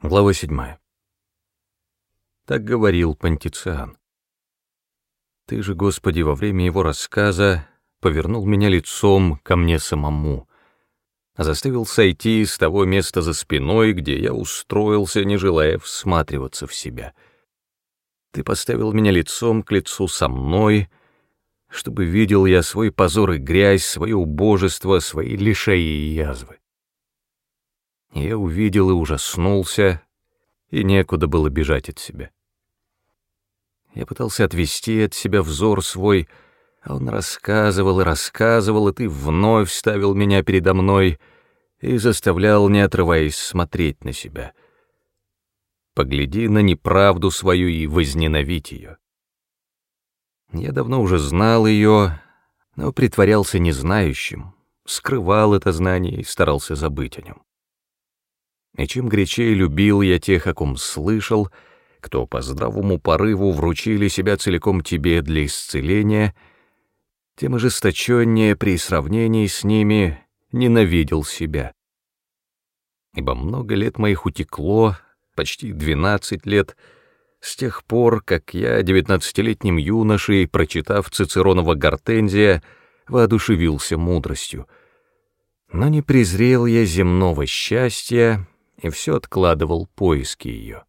Глава 7. Так говорил Пантициан. Ты же, Господи, во время его рассказа повернул меня лицом ко мне самому, заставил сойти с того места за спиной, где я устроился, не желая всматриваться в себя. Ты поставил меня лицом к лицу со мной, чтобы видел я свой позор и грязь, свое убожество, свои лишаи и язвы. Я увидел и ужаснулся, и некуда было бежать от себя. Я пытался отвести от себя взор свой, а он рассказывал и рассказывал, и ты вновь ставил меня передо мной и заставлял, не отрываясь, смотреть на себя. Погляди на неправду свою и возненавидь ее. Я давно уже знал ее, но притворялся незнающим, скрывал это знание и старался забыть о нем. И чем горячее любил я тех, о ком слышал, кто по здравому порыву вручили себя целиком тебе для исцеления, тем ожесточеннее при сравнении с ними ненавидел себя. Ибо много лет моих утекло, почти двенадцать лет, с тех пор, как я, девятнадцатилетним юношей, прочитав Цицеронова «Гортензия», воодушевился мудростью. Но не презрел я земного счастья, и все откладывал поиски ее.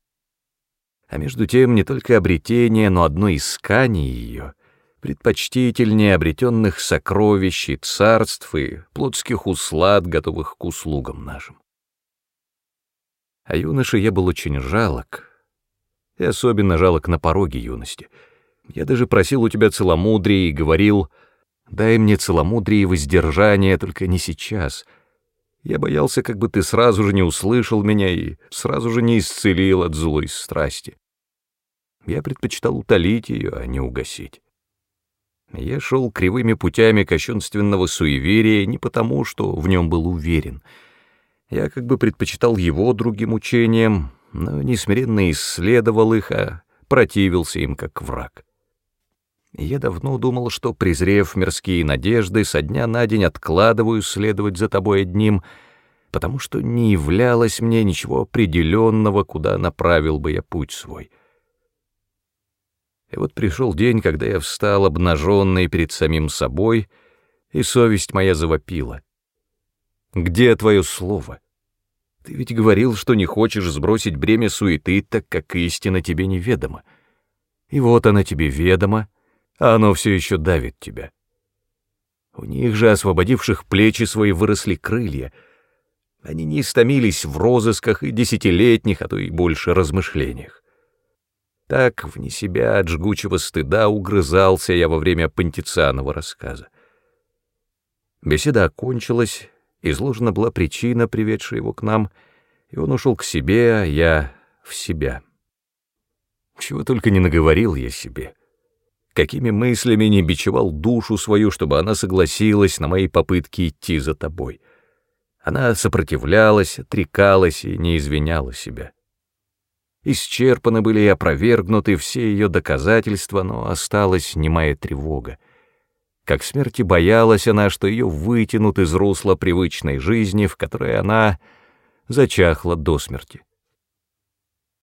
А между тем не только обретение, но одно искание ее предпочтительнее обретенных сокровищ и царств и плотских услад, готовых к услугам нашим. А юноше я был очень жалок, и особенно жалок на пороге юности. Я даже просил у тебя целомудрия и говорил, дай мне целомудрие и воздержание, только не сейчас — я боялся, как бы ты сразу же не услышал меня и сразу же не исцелил от злой страсти. Я предпочитал утолить ее, а не угасить. Я шел кривыми путями кощунственного суеверия не потому, что в нем был уверен. Я как бы предпочитал его другим учениям, но несмиренно исследовал их, а противился им как враг. Я давно думал, что, презрев мирские надежды, со дня на день откладываю следовать за тобой одним, потому что не являлось мне ничего определенного, куда направил бы я путь свой. И вот пришел день, когда я встал обнаженный перед самим собой, и совесть моя завопила. «Где твое слово? Ты ведь говорил, что не хочешь сбросить бремя суеты, так как истина тебе неведома. И вот она тебе ведома, — а оно все еще давит тебя. У них же, освободивших плечи свои, выросли крылья. Они не истомились в розысках и десятилетних, а то и больше размышлениях. Так, вне себя от жгучего стыда, угрызался я во время Пантицианова рассказа. Беседа окончилась, изложена была причина, приведшая его к нам, и он ушел к себе, а я в себя. Чего только не наговорил я себе какими мыслями не бичевал душу свою, чтобы она согласилась на мои попытки идти за тобой. Она сопротивлялась, отрекалась и не извиняла себя. Исчерпаны были и опровергнуты все ее доказательства, но осталась немая тревога. Как смерти боялась она, что ее вытянут из русла привычной жизни, в которой она зачахла до смерти.